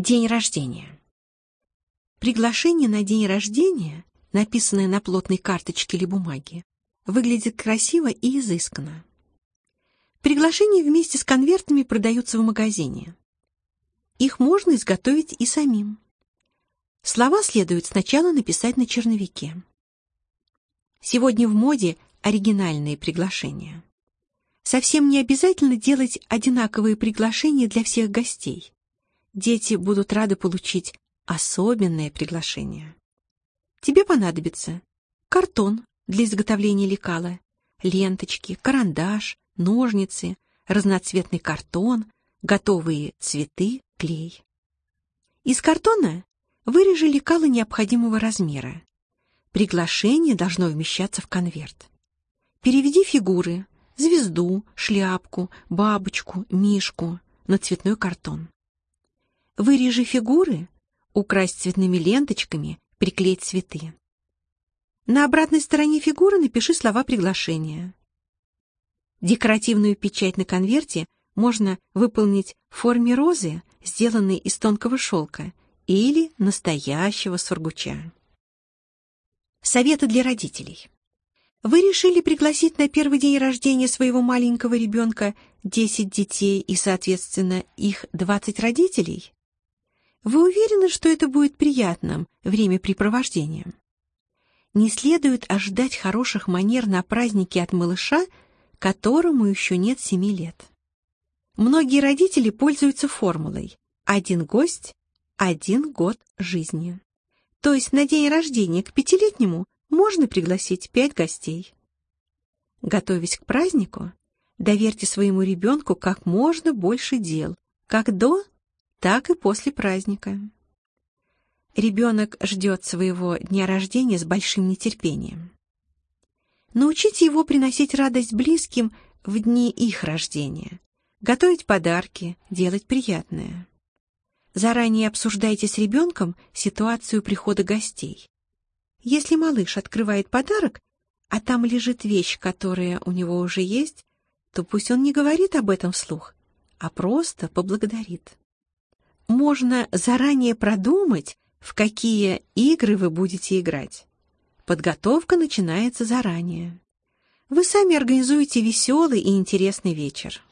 День рождения. Приглашение на день рождения, написанное на плотной карточке или бумаге, выглядит красиво и изысканно. Приглашения вместе с конвертами продаются в магазине. Их можно изготовить и самим. Слова следует сначала написать на черновике. Сегодня в моде оригинальные приглашения. Совсем не обязательно делать одинаковые приглашения для всех гостей. Дети будут рады получить особенное приглашение. Тебе понадобится картон для изготовления лекала, ленточки, карандаш, ножницы, разноцветный картон, готовые цветы, клей. Из картона вырежи лекало необходимого размера. Приглашение должно вмещаться в конверт. Переведи фигуры, звезду, шляпку, бабочку, мишку на цветной картон. Вырежи фигуры, укрась цветными ленточками, приклей цветы. На обратной стороне фигуры напиши слова приглашения. Декоративную печать на конверте можно выполнить в форме розы, сделанной из тонкого шелка, или настоящего сургуча. Советы для родителей. Вы решили пригласить на первый день рождения своего маленького ребенка 10 детей и, соответственно, их 20 родителей? Вы уверены, что это будет приятным времяпрепровождением? Не следует ожидать хороших манер на празднике от малыша, которому еще нет семи лет. Многие родители пользуются формулой «один гость, один год жизни». То есть на день рождения к пятилетнему можно пригласить пять гостей. Готовясь к празднику, доверьте своему ребенку как можно больше дел, как до, так и после праздника. Ребенок ждет своего дня рождения с большим нетерпением. Научите его приносить радость близким в дни их рождения, готовить подарки, делать приятное. Заранее обсуждайте с ребенком ситуацию прихода гостей. Если малыш открывает подарок, а там лежит вещь, которая у него уже есть, то пусть он не говорит об этом вслух, а просто поблагодарит. Можно заранее продумать, в какие игры вы будете играть. Подготовка начинается заранее. Вы сами организуете веселый и интересный вечер.